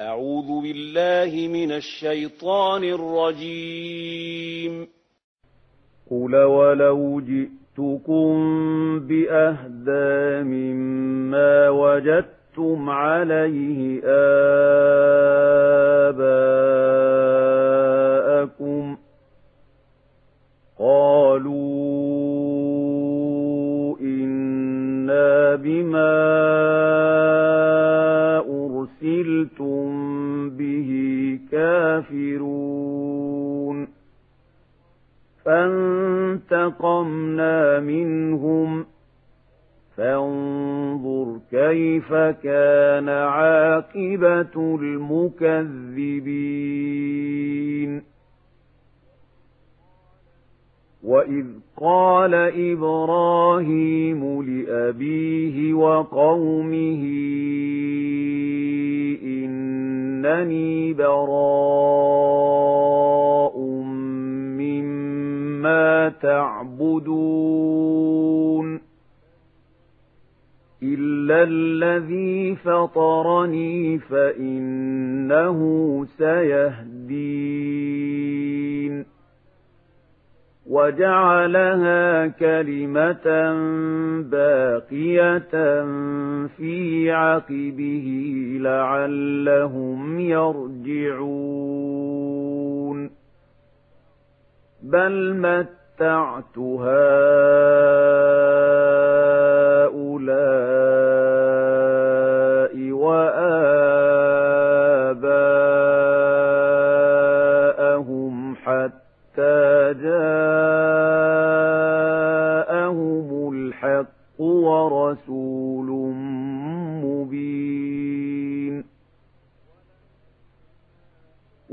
أعوذ بالله من الشيطان الرجيم. قل ولو جئتكم بأهدى مما وجدتم عليه آباءكم قالوا إنا بما أرسلتم به كافرون فانتقمنا منهم فانظر كيف كان عاقبة المكذبين وإذ قال إبراهيم لأبيه وقومه إنني براء مما تعبدون إلا الذي فطرني فإنه سيهدين. وجعلها كلمة باقية في عقبه لعلهم يرجعون. بل متعت هؤلاء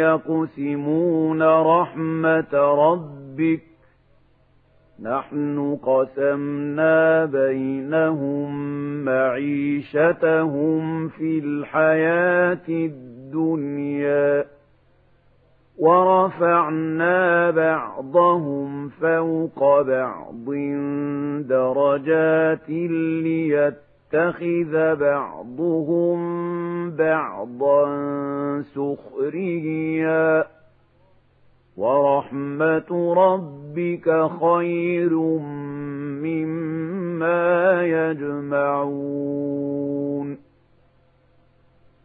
يقسمون رحمة ربك نحن قسمنا بينهم معيشتهم في الحياة الدنيا ورفعنا بعضهم فوق بعض درجات ليتخذ بعضهم بعضا سخريا. ورحمة ربك خير مما يجمعون.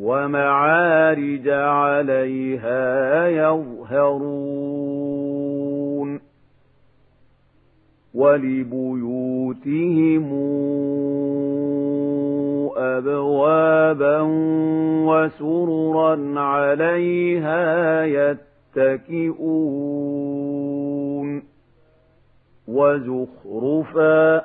ومعارج عليها يظهرون ولبيوتهم أبوابا وسررا عليها يتكئون وزخرفا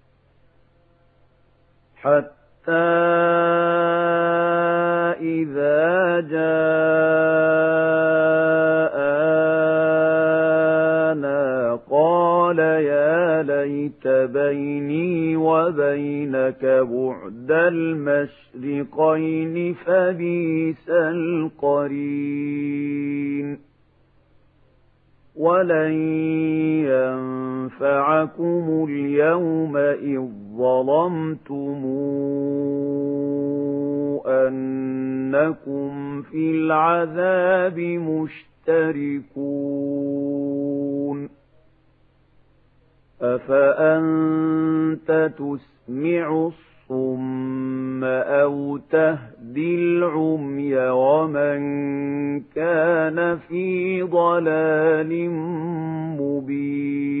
حتى إذا جاءنا قال يا ليت بيني وبينك بعد المشرقين فبيس القرين ولن ينفعكم اليوم إذ ظلمتم أنكم في العذاب مشتركون أفأنت تسمع الصم أو تهدي العمي ومن كان في ضلال مبين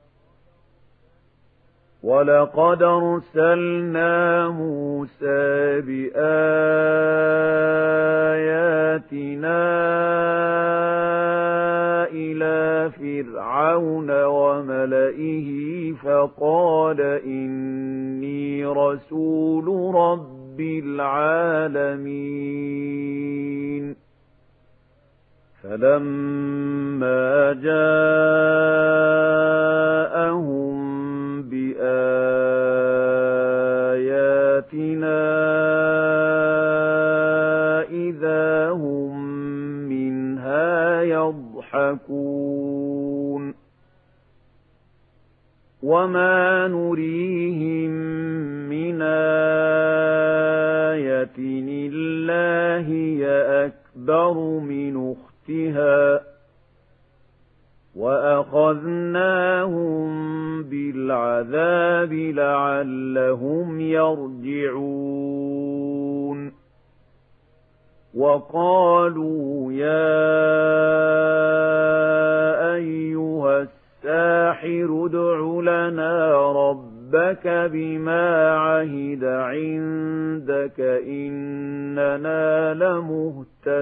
وَلَقَدْ أَرْسَلْنَا مُوسَى بِآيَاتِنَا إِلَى فِرْعَوْنَ وَمَلَئِهِ فَقَالَ إِنِّي رَسُولُ رَبِّ الْعَالَمِينَ فَلَمَّا جَاءَهُم بِآيَاتِنَا إِذَا هُم مِّنْهَا يَضْحَكُونَ. وَمَا نُرِيهِم مِّنْ آيَةٍ إِلَّا هِيَ أَكْبَرُ مِنْ أُخْتِهَا وَأَخَذْنَاهُم بِالْعَذَابِ لَعَلَّهُمْ يَرْجِعُونَ وَقَالُوا يَا أَيُّهَ السَّاحِرُ ادْعُ لَنَا رَبَّكَ بِمَا عَهِدَ عِندَكَ إِنَّنَا لَمُهْتَدُونَ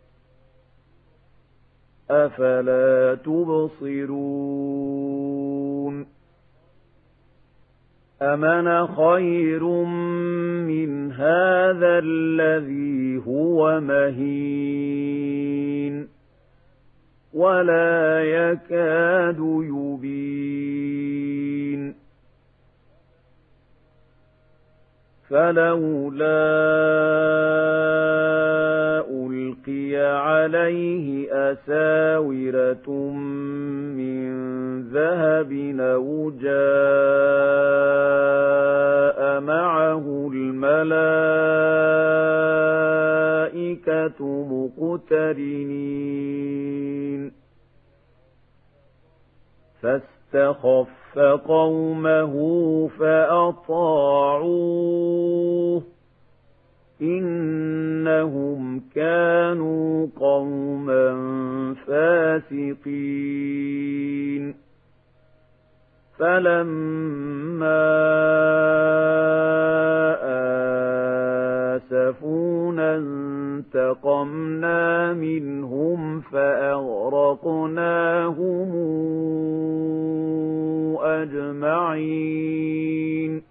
أَفَلَا تُبْصِرُونَ أَمَنَ خَيْرٌ مِّنْ هَٰذَا الَّذِي هُوَ مَهِينٌ وَلَا يَكَادُ يُبِينُ فَلَوْلَا ألقي عليه أساورة من ذهب أو جاء معه الملائكة مقترنين. فاستخف قومه فأطاعوه. إنهم كانوا قوما فاسقين فلما آسفونا انتقمنا منهم فأغرقناهم أجمعين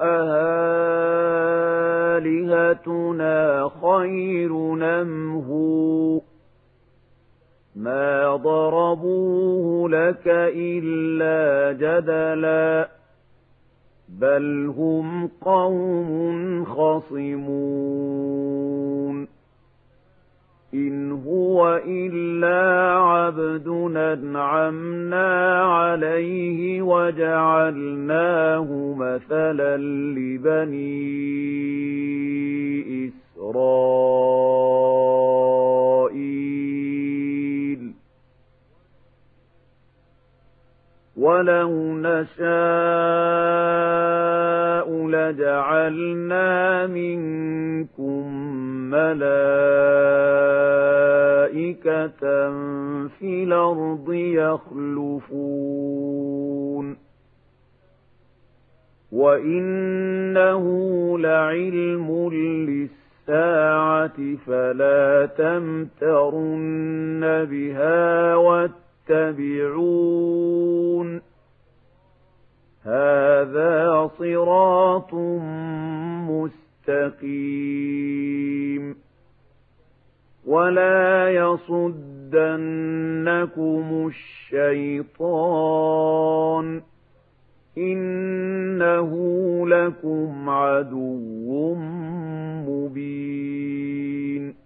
أهالهتنا خير نمه ما ضربوه لك إلا جدلا بل هم قوم خصمون. إن هو إلا عبد أنعمنا عليه وجعلناه مثلا لبني إسرائيل ولو نشاء لجعلنا منكم ملائكة في الأرض يخلفون. وإنه لعلم للساعة فلا تمترن بها واتبعون. هذا صراط مستقيم. ولا يصدنكم الشيطان. إنه لكم عدو مبين.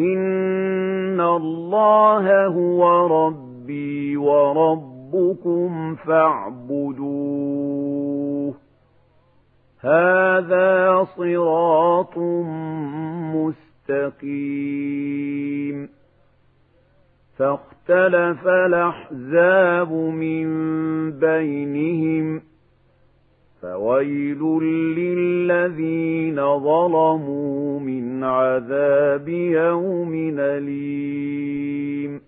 إن الله هو ربي وربكم فاعبدوه هذا صراط مستقيم فاختلف الأحزاب من بينهم فويل للذين ظلموا من عذاب يوم أليم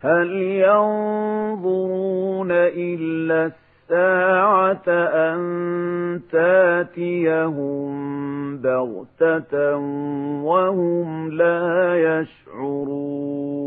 هل ينظرون إلا الساعة أن تاتيهم بغتة وهم لا يشعرون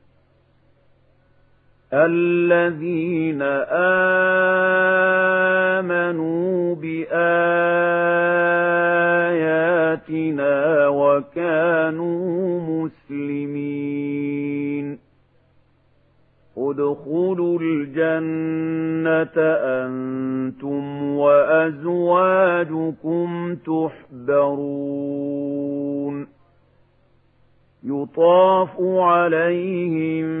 الذين آمنوا بآياتنا وكانوا مسلمين. ادخلوا الجنة أنتم وأزواجكم تحبرون. يطاف عليهم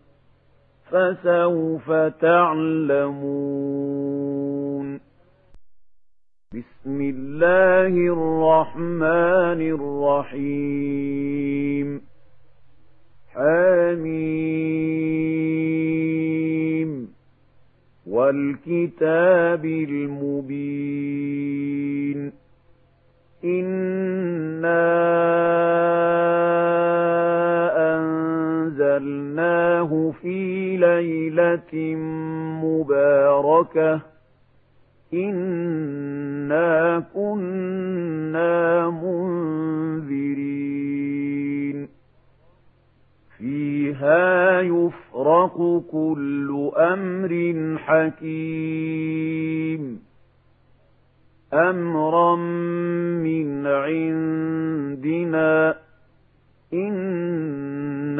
فسوف تعلمون. بسم الله الرحمن الرحيم. حميم. والكتاب المبين. إِنَّا أَنزَلْنَاهُ فِي لَيْلَةٍ مُبَارَكَةٍ إِنَّا كُنَّا مُنذِرِينَ فِيهَا يُفْرَقُ كُلُّ أَمْرٍ حَكِيمٍ أَمْرًا مِنْ عِنْدِنَا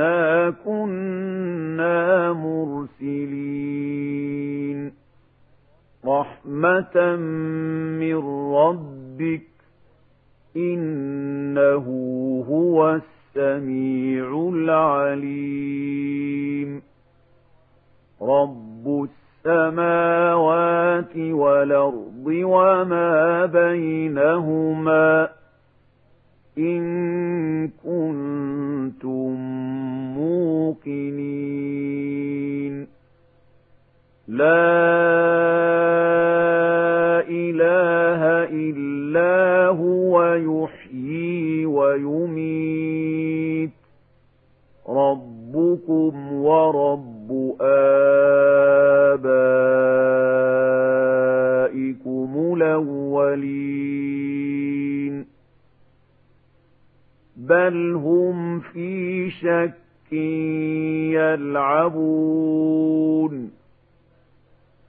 إِنَّا كُنَّا مُرْسِلِينَ رَحْمَةً مِنْ رَبِّكَ إِنَّهُ هُوَ السَّمِيعُ الْعَلِيمُ رَبُّ السَّمَاوَاتِ وَالْأَرْضِ وَمَا بَيْنَهُمَا إِن كُنتُم مُّوقِنِينَ. لَا إِلَٰهَ إِلَّا هُوَ يُحْيِي وَيُمِيتُ. رَبُّكُمْ وَرَبُّ آبَائِكُمُ الْأَوَّلِينَ. بَلْ هُمْ فِي شَكٍّ يَلْعَبُونَ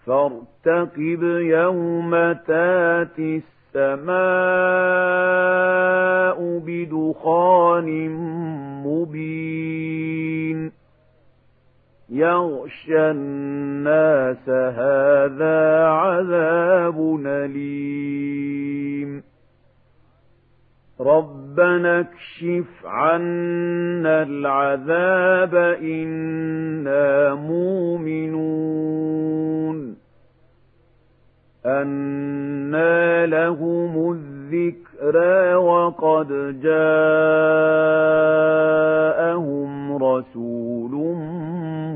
فَارْتَقِبْ يَوْمَ تَأْتِي السَّمَاءُ بِدُخَانٍ مُّبِينٍ يَغْشَى النَّاسَ هَٰذَا عَذَابٌ أَلِيمٌ رَبَّنَا اكْشِفْ عَنَّا الْعَذَابَ إِنَّا مُؤْمِنُونَ أَنَّىٰ لَهُمُ الذِّكْرَىٰ وَقَدْ جَاءَهُمْ رَسُولٌ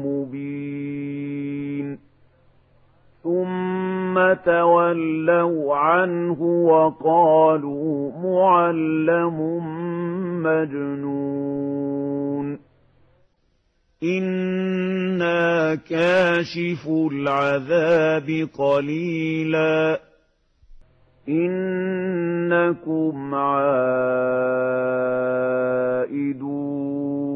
مُّبِينٌ تَوَلَّوْا عَنْهُ وَقَالُوا مُعَلَّمٌ مَّجْنُونٌ. إِنَّا كَاشِفُو الْعَذَابِ قَلِيلًا. إِنَّكُمْ عَائِدُونَ.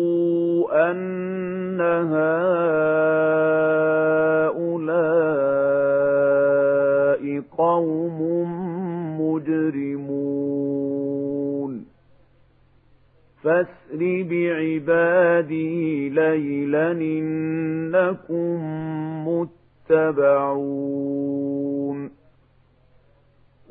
أن هؤلاء قوم مجرمون فاسر بعبادي ليلا إنكم متبعون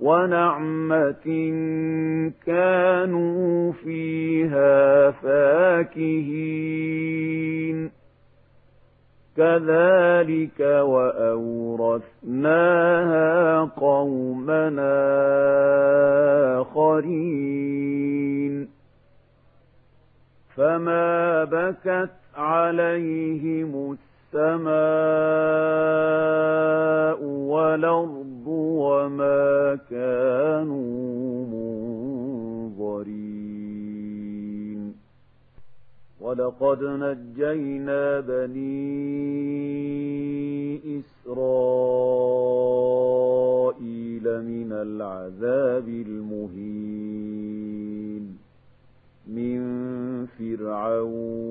ونعمة كانوا فيها فاكهين. كذلك وأورثناها قومنا آخرين. فما بكت عليهم السماء والأرض وما كانوا منظرين. ولقد نجينا بني إسرائيل من العذاب المهين من فرعون.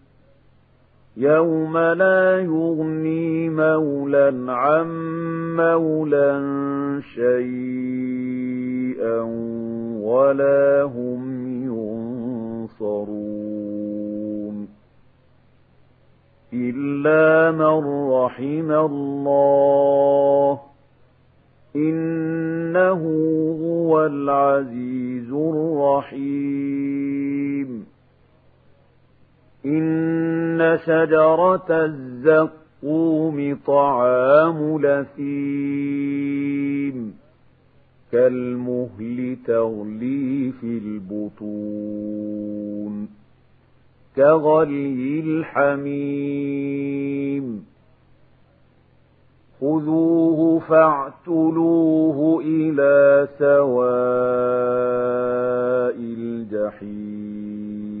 يوم لا يغني مولا عن مولا شيئا ولا هم ينصرون إلا من رحم الله إنه هو العزيز الرحيم إن شجرة الزقوم طعام لثيم كالمهل تغلي في البطون كغلي الحميم خذوه فاعتلوه إلى سواء الجحيم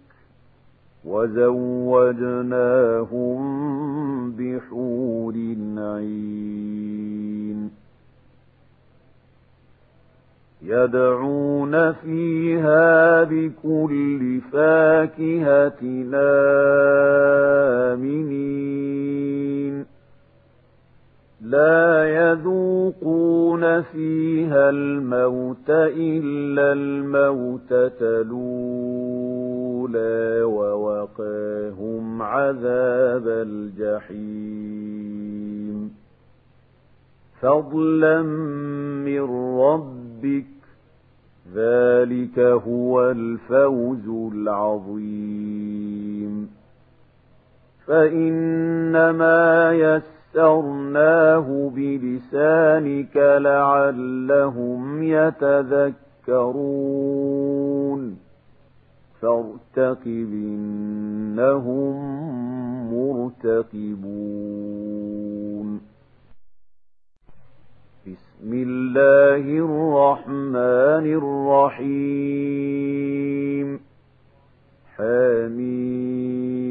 وزوجناهم بحور عين. يدعون فيها بكل فاكهة آمنين. لا يذوقون فيها الموت إلا الموتة الأولى ووقاهم عذاب الجحيم. فضلا من ربك ذلك هو الفوز العظيم. فإنما يسرناه بلسانك لعلهم يتذكرون فارتقب إنهم مرتقبون بسم الله الرحمن الرحيم حميم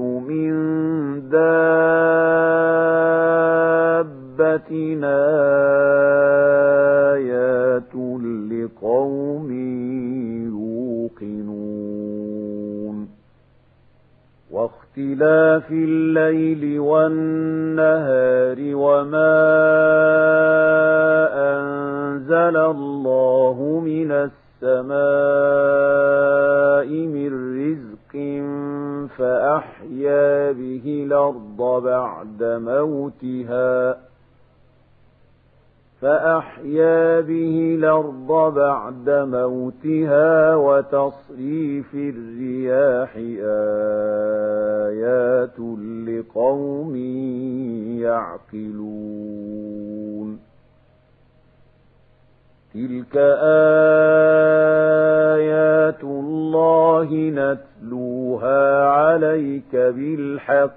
من دابة آيات لقوم يوقنون واختلاف الليل والنهار وما أنزل الله من السماء من رزق فأحيا به الأرض بعد موتها. فأحيا به الأرض بعد موتها وتصريف الرياح آيات لقوم يعقلون. تلك آيات الله نتلوها عليك بالحق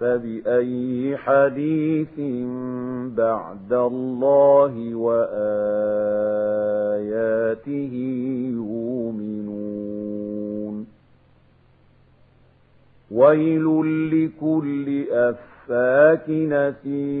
فبأي حديث بعد الله وآياته يؤمنون ويل لكل أفاك نسيم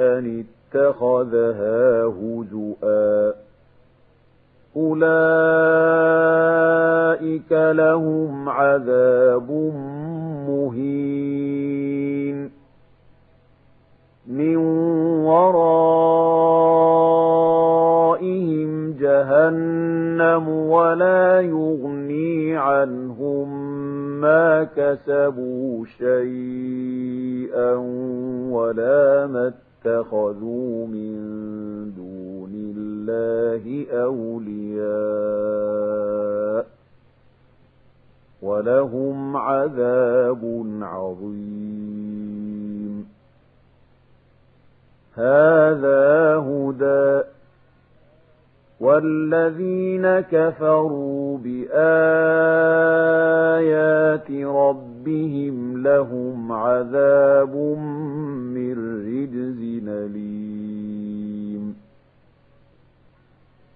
أن اتخذها هزؤا. أولئك لهم عذاب مهين. من ورائهم جهنم ولا يغني عنهم ما كسبوا شيئا ولا مت اتخذوا من دون الله أولياء ولهم عذاب عظيم. هذا هدى والذين كفروا بآيات ربهم لهم عذاب من رجز أليم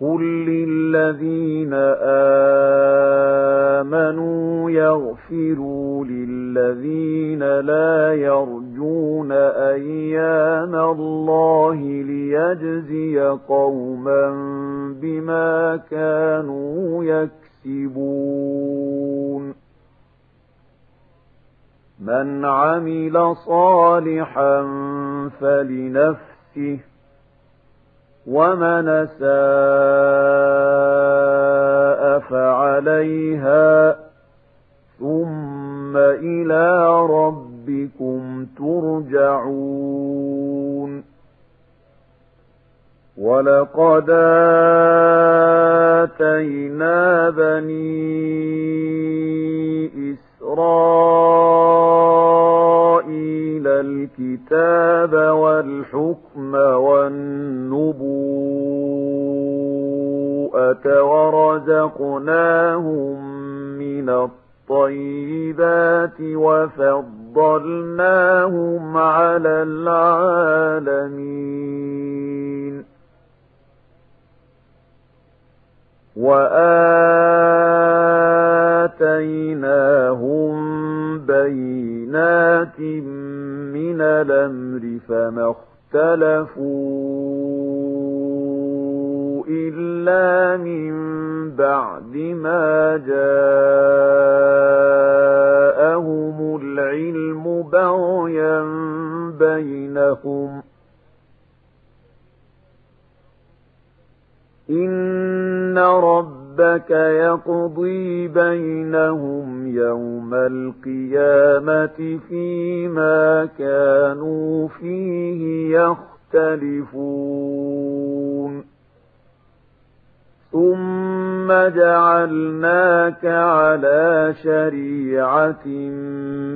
قل للذين آمنوا يغفروا للذين لا يرجون أيام الله ليجزي قوما بما كانوا يكسبون من عمل صالحا فلنفسه ومن ساء فعليها ثم إلى ربكم ترجعون ولقد آتينا بني إسرائيل الكتاب والحكم والنبوءة ورزقناهم من الطيبات وفضلناهم على العالمين. وآتيناهم بينات من الأمر فما اختلفوا إلا من بعد ما جاءهم العلم بغيا بينهم إن ربك يقضي بينهم يوم القيامة فيما كانوا فيه يختلفون. ثم جعلناك على شريعة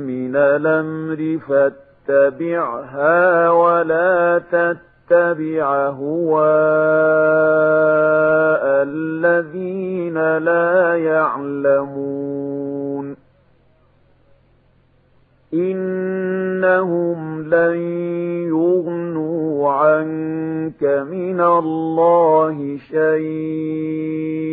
من الأمر فاتبعها ولا تتبع تتبع هواء الذين لا يعلمون. إنهم لن يغنوا عنك من الله شيئا.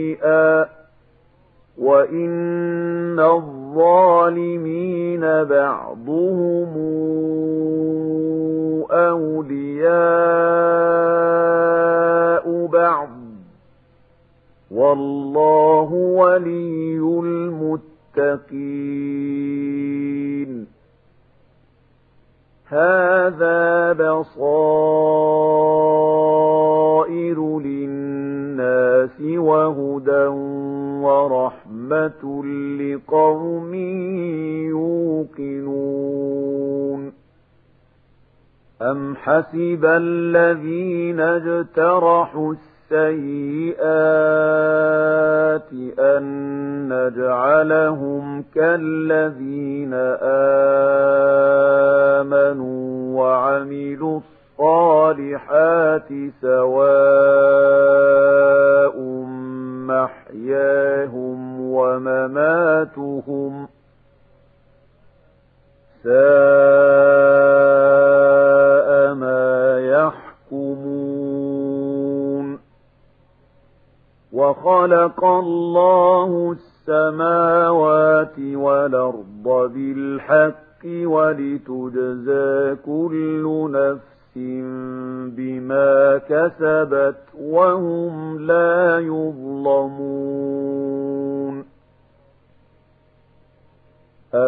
حسب الذين اجترحوا السيئات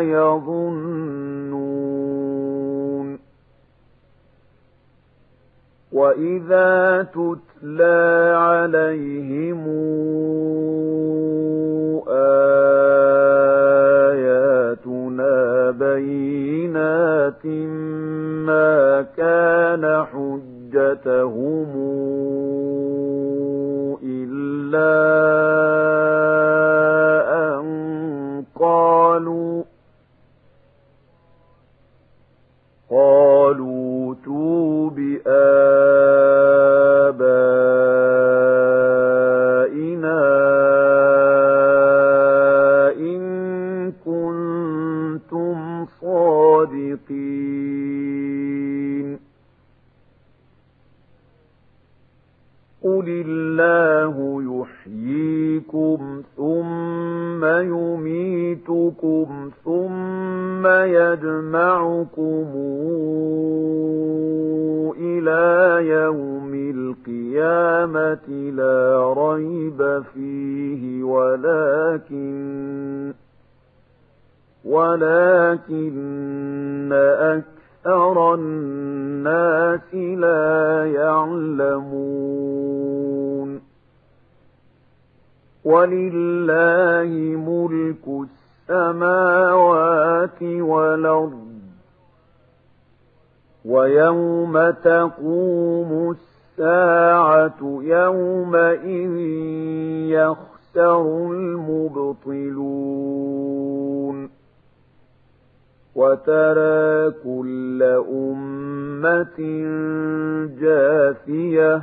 يظنون. وإذا تتلى عليهم آياتنا بينات ما كان حجتهم إلا يميتكم ثم يجمعكم إلى يوم القيامة لا ريب فيه ولكن ولكن أكثر الناس لا يعلمون ولله ملك السماوات والأرض ويوم تقوم الساعة يومئذ يخسر المبطلون وترى كل أمة جاثية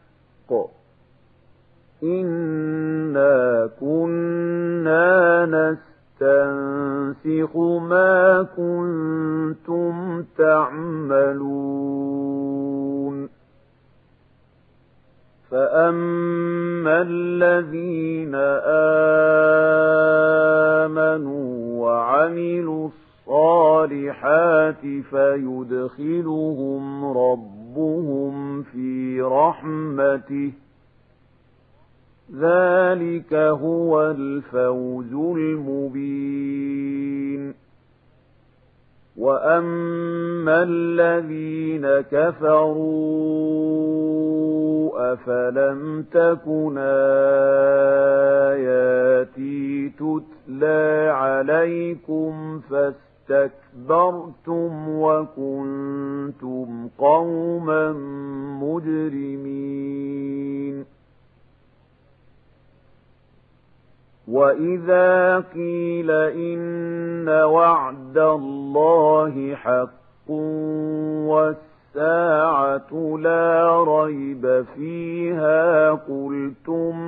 إنا كنا نستنسخ ما كنتم تعملون. فأما الذين آمنوا وعملوا الصالحات فيدخلهم ربهم في رحمته ذلك هو الفوز المبين وأما الذين كفروا أفلم تكن آياتي تتلى عليكم فاستغفروا واستكبرتم وكنتم قوما مجرمين. وإذا قيل إن وعد الله حق والساعة لا ريب فيها قلتم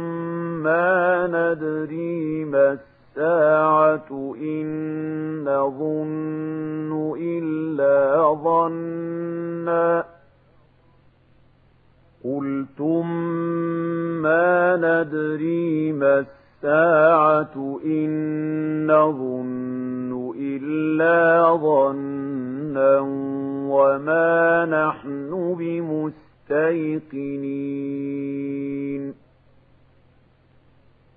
ما ندري ما الساعة إن نظن إلا ظنا. قلتم ما ندري ما الساعة إن نظن إلا ظنا وما نحن بمستيقنين.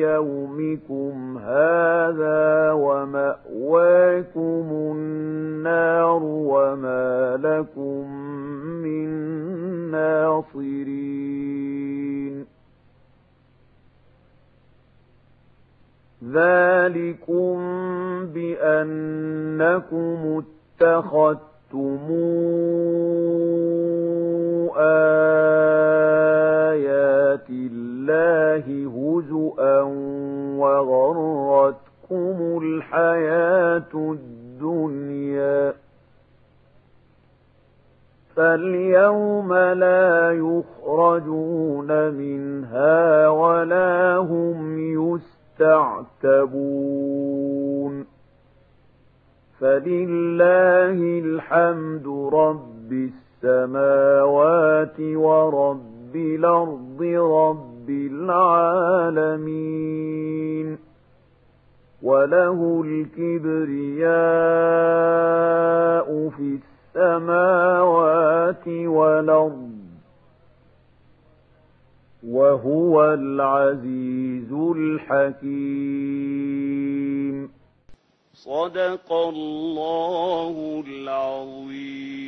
يومكم هذا ومأواكم النار وما لكم من ناصرين. ذلكم بأنكم اتخذتم آيات الله هزؤا وغرتكم الحياة الدنيا فاليوم لا يخرجون منها ولا هم يسرون تعتبون فلله الحمد رب السماوات ورب الأرض رب العالمين وله الكبرياء في السماوات والأرض وهو العزيز الحكيم. صدق الله العظيم.